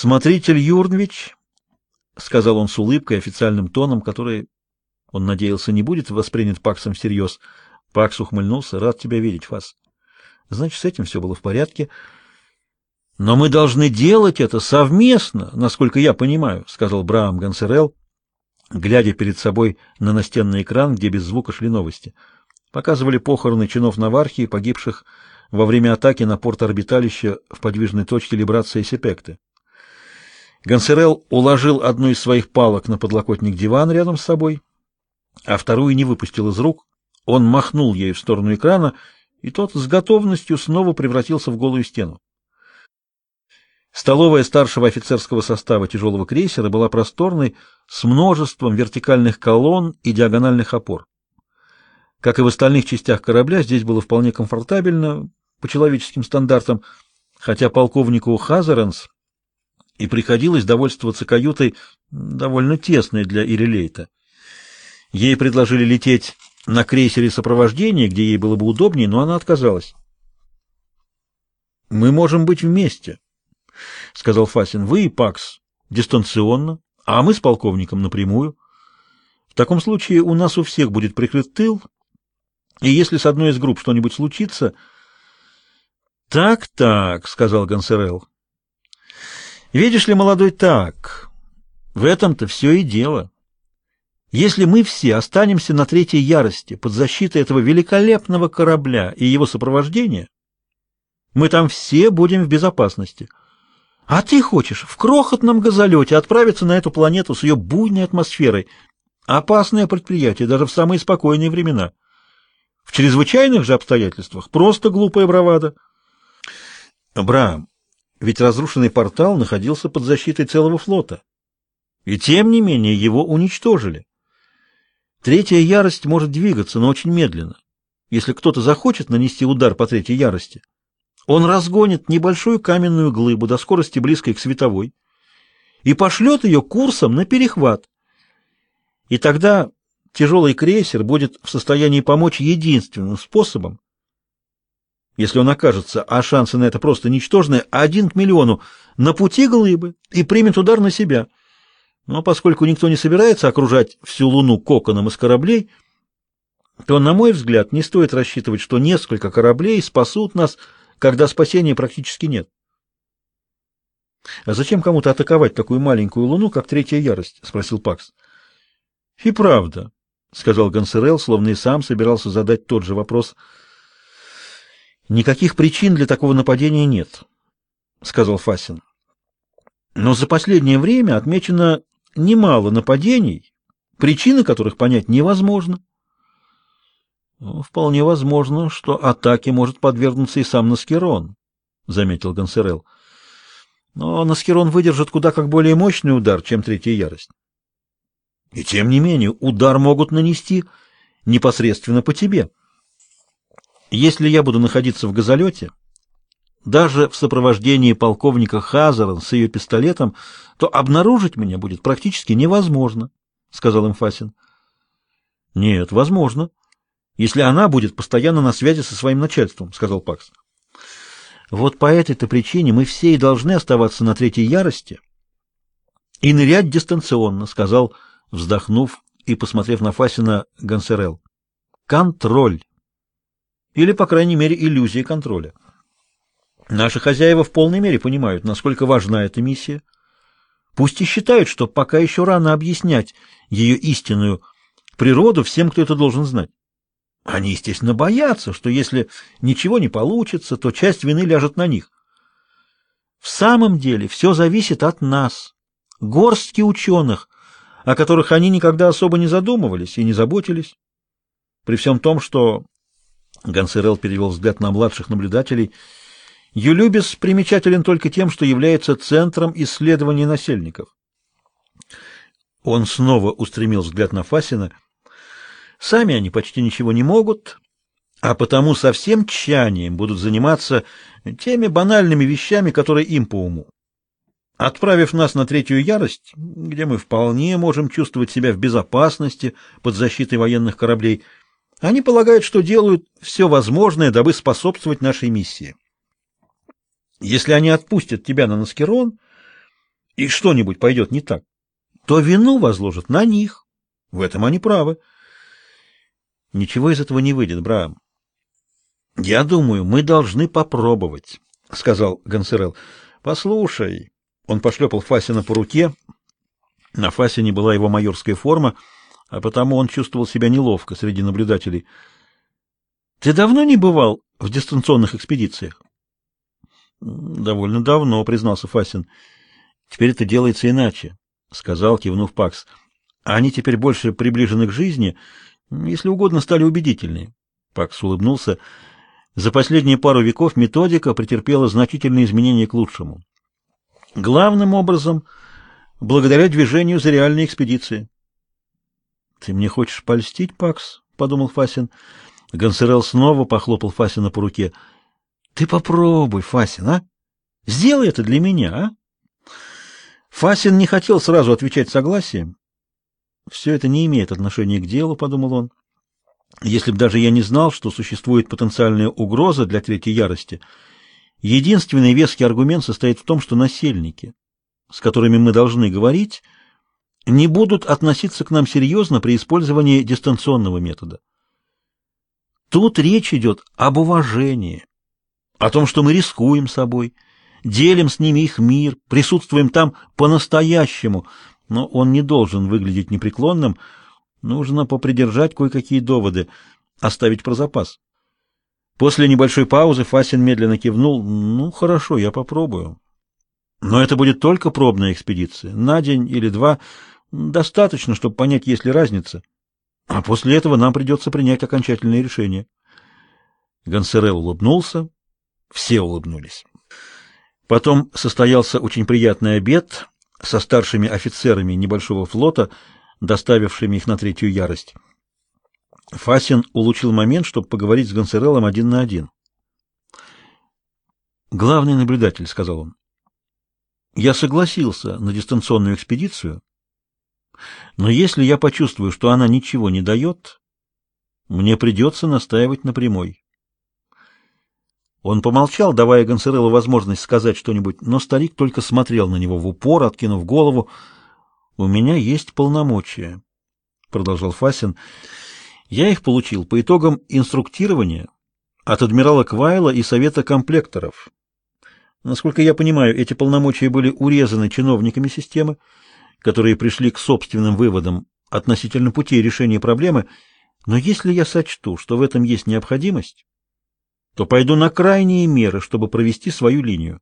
Смотритель Юрнвич, — сказал он с улыбкой, официальным тоном, который, он надеялся, не будет воспринят Паксом всерьез. Пакс ухмыльнулся. — Рад тебя видеть, Фас. Значит, с этим все было в порядке. — Но мы должны делать это совместно, насколько я понимаю, — сказал Браам Гансерел, глядя перед собой на настенный экран, где без звука шли новости. Показывали похороны чинов Навархии, погибших во время атаки на порт орбиталища в подвижной точке либрации Сепекты. Гансерел уложил одну из своих палок на подлокотник дивана рядом с собой, а вторую не выпустил из рук. Он махнул ею в сторону экрана, и тот с готовностью снова превратился в голую стену. Столовая старшего офицерского состава тяжелого крейсера была просторной, с множеством вертикальных колонн и диагональных опор. Как и в остальных частях корабля, здесь было вполне комфортабельно, по человеческим стандартам, хотя полковнику Хазаранс и приходилось довольствоваться каютой довольно тесной для Ирелейта. Ей предложили лететь на крейсере сопровождения, где ей было бы удобнее, но она отказалась. «Мы можем быть вместе», — сказал Фасин. «Вы и Пакс дистанционно, а мы с полковником напрямую. В таком случае у нас у всех будет прикрыт тыл, и если с одной из групп что-нибудь случится...» «Так-так», — сказал Гансерел. Видишь ли, молодой, так, в этом-то все и дело. Если мы все останемся на третьей ярости под защитой этого великолепного корабля и его сопровождения, мы там все будем в безопасности. А ты хочешь в крохотном газолете отправиться на эту планету с ее буйной атмосферой. Опасное предприятие даже в самые спокойные времена. В чрезвычайных же обстоятельствах просто глупая бравада. Брам, ведь разрушенный портал находился под защитой целого флота. И тем не менее его уничтожили. Третья ярость может двигаться, но очень медленно. Если кто-то захочет нанести удар по третьей ярости, он разгонит небольшую каменную глыбу до скорости близкой к световой и пошлет ее курсом на перехват. И тогда тяжелый крейсер будет в состоянии помочь единственным способом если он окажется, а шансы на это просто ничтожные, один к миллиону, на пути глыбы и примет удар на себя. Но поскольку никто не собирается окружать всю Луну коконом из кораблей, то, на мой взгляд, не стоит рассчитывать, что несколько кораблей спасут нас, когда спасения практически нет. «А зачем кому-то атаковать такую маленькую Луну, как Третья Ярость?» — спросил Пакс. «И правда», — сказал Гансерел, словно и сам собирался задать тот же вопрос — Никаких причин для такого нападения нет, сказал Фасин. Но за последнее время отмечено немало нападений, причины которых понять невозможно. Ну, вполне возможно, что атаке может подвергнуться и сам Наскерон, заметил Гансерел. Но Наскерон выдержит куда как более мощный удар, чем третья ярость. И тем не менее, удар могут нанести непосредственно по тебе. Если я буду находиться в газолете, даже в сопровождении полковника Хазаран с ее пистолетом, то обнаружить меня будет практически невозможно, — сказал им Фасин. — Нет, возможно, если она будет постоянно на связи со своим начальством, — сказал Пакс. — Вот по этой-то причине мы все и должны оставаться на третьей ярости и нырять дистанционно, — сказал, вздохнув и посмотрев на Фасина Гансерел. — Контроль. Или, по крайней мере, иллюзии контроля. Наши хозяева в полной мере понимают, насколько важна эта миссия. Пусть и считают, что пока еще рано объяснять ее истинную природу всем, кто это должен знать. Они, естественно, боятся, что если ничего не получится, то часть вины ляжет на них. В самом деле все зависит от нас, горстки ученых, о которых они никогда особо не задумывались и не заботились. При всем том, что Гансерел перевел взгляд на младших наблюдателей. Юлюбис примечателен только тем, что является центром исследований насельников. Он снова устремил взгляд на Фасина. Сами они почти ничего не могут, а потому со всем тщанием будут заниматься теми банальными вещами, которые им по уму. Отправив нас на третью ярость, где мы вполне можем чувствовать себя в безопасности под защитой военных кораблей, — они полагают, что делают все возможное, дабы способствовать нашей миссии. Если они отпустят тебя на Наскерон, и что-нибудь пойдет не так, то вину возложат на них. В этом они правы. Ничего из этого не выйдет, Браам. Я думаю, мы должны попробовать, сказал Гансерел. Послушай, он пошлепал Фасина по руке. На Фасине была его майорская форма, а потому он чувствовал себя неловко среди наблюдателей. Ты давно не бывал в дистанционных экспедициях? Довольно давно, признался Фасин. Теперь это делается иначе, сказал, кивнув Пакс. Они теперь больше приближены к жизни, если угодно, стали убедительнее. Пакс улыбнулся. За последние пару веков методика претерпела значительные изменения к лучшему. Главным образом, благодаря движению за реальные экспедиции. Ты мне хочешь польстить, Пакс? подумал Фасин. Гонсерел снова похлопал Фасина по руке. Ты попробуй, Фасин, а? Сделай это для меня, а? Фасин не хотел сразу отвечать согласием. Все это не имеет отношения к делу, подумал он. Если бы даже я не знал, что существует потенциальная угроза для третьей ярости, единственный веский аргумент состоит в том, что насельники, с которыми мы должны говорить, не будут относиться к нам серьезно при использовании дистанционного метода. Тут речь идет об уважении, о том, что мы рискуем собой, делим с ними их мир, присутствуем там по-настоящему, но он не должен выглядеть непреклонным, нужно попридержать кое-какие доводы, оставить про запас. После небольшой паузы Фасин медленно кивнул. «Ну, хорошо, я попробую. Но это будет только пробная экспедиция. На день или два достаточно, чтобы понять, есть ли разница. А после этого нам придется принять окончательное решение». Гонсерел улыбнулся. Все улыбнулись. Потом состоялся очень приятный обед со старшими офицерами небольшого флота, доставившими их на третью ярость. Фасин улучил момент, чтобы поговорить с Гонсерелом один на один. «Главный наблюдатель», — сказал он, — «я согласился на дистанционную экспедицию, но если я почувствую, что она ничего не дает, мне придется настаивать на прямой. Он помолчал, давая Гонсерелу возможность сказать что-нибудь, но старик только смотрел на него в упор, откинув голову. «У меня есть полномочия», — продолжал Фасин. «Я их получил по итогам инструктирования от адмирала Квайла и совета комплекторов. Насколько я понимаю, эти полномочия были урезаны чиновниками системы, которые пришли к собственным выводам относительно путей решения проблемы, но если я сочту, что в этом есть необходимость, то пойду на крайние меры, чтобы провести свою линию.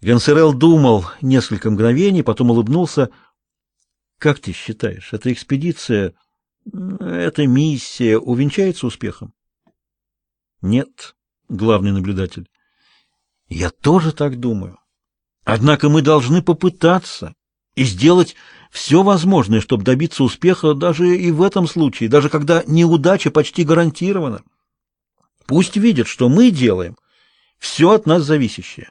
Гансерел думал несколько мгновений, потом улыбнулся. Как ты считаешь, эта экспедиция, эта миссия увенчается успехом? Нет, главный наблюдатель. Я тоже так думаю. Однако мы должны попытаться и сделать все возможное, чтобы добиться успеха даже и в этом случае, даже когда неудача почти гарантирована. Пусть видят, что мы делаем все от нас зависящее,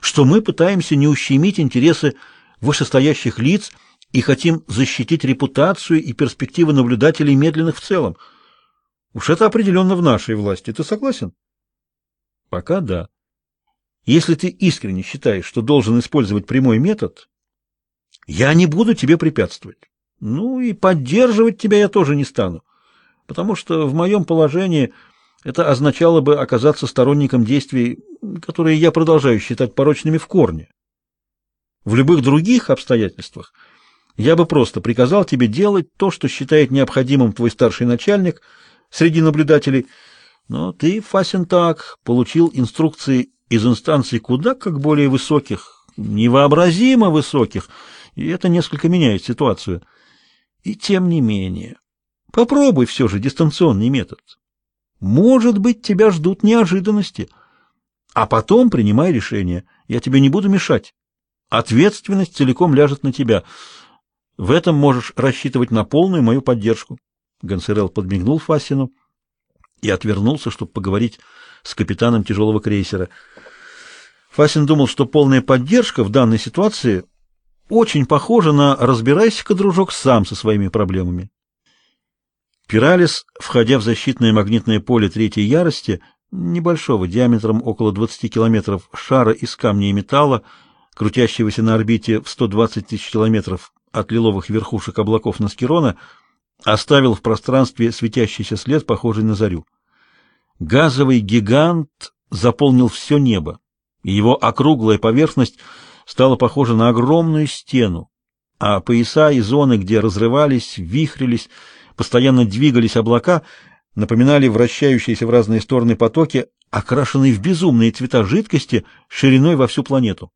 что мы пытаемся не ущемить интересы вышестоящих лиц и хотим защитить репутацию и перспективы наблюдателей медленных в целом. Уж это определенно в нашей власти. Ты согласен? Пока да. Если ты искренне считаешь, что должен использовать прямой метод, я не буду тебе препятствовать. Ну и поддерживать тебя я тоже не стану, потому что в моем положении это означало бы оказаться сторонником действий, которые я продолжаю считать порочными в корне. В любых других обстоятельствах я бы просто приказал тебе делать то, что считает необходимым твой старший начальник среди наблюдателей, но ты, Фасин, так, получил инструкции из инстанций куда как более высоких, невообразимо высоких, и это несколько меняет ситуацию. И тем не менее, попробуй все же дистанционный метод. Может быть, тебя ждут неожиданности. А потом принимай решение. Я тебе не буду мешать. Ответственность целиком ляжет на тебя. В этом можешь рассчитывать на полную мою поддержку. Гонсерел подмигнул Фасину и отвернулся, чтобы поговорить с капитаном тяжелого крейсера. Фасин думал, что полная поддержка в данной ситуации очень похожа на «разбирайся-ка, дружок, сам со своими проблемами». Пиралис, входя в защитное магнитное поле третьей ярости, небольшого, диаметром около 20 километров, шара из камня и металла, крутящегося на орбите в 120 тысяч километров от лиловых верхушек облаков Наскирона, оставил в пространстве светящийся след, похожий на зарю. Газовый гигант заполнил все небо, и его округлая поверхность стала похожа на огромную стену, а пояса и зоны, где разрывались, вихрились, постоянно двигались облака, напоминали вращающиеся в разные стороны потоки, окрашенные в безумные цвета жидкости шириной во всю планету.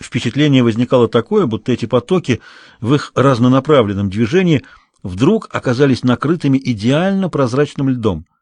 Впечатление возникало такое, будто эти потоки в их разнонаправленном движении вдруг оказались накрытыми идеально прозрачным льдом —